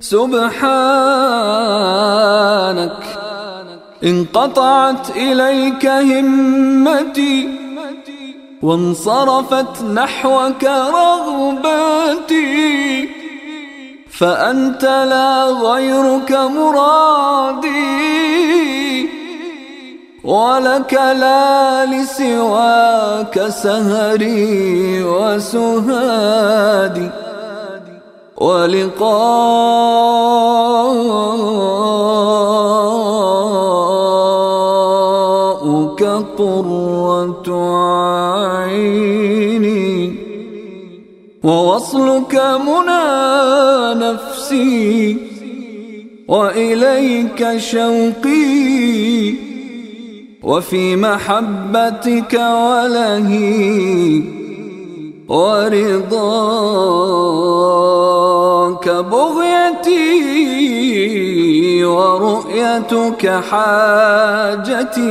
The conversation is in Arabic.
سبحانك انقطعت إليك همتي وانصرفت نحوك رغبتي فأنت لا غيرك مرادي ولك لا لسواك سهري وسهادي. ولقاؤك قرة عيني ووصلك منى نفسي وإليك شوقي وفي محبتك ولهي ورضاك بغيتي ورؤيتك حاجتي.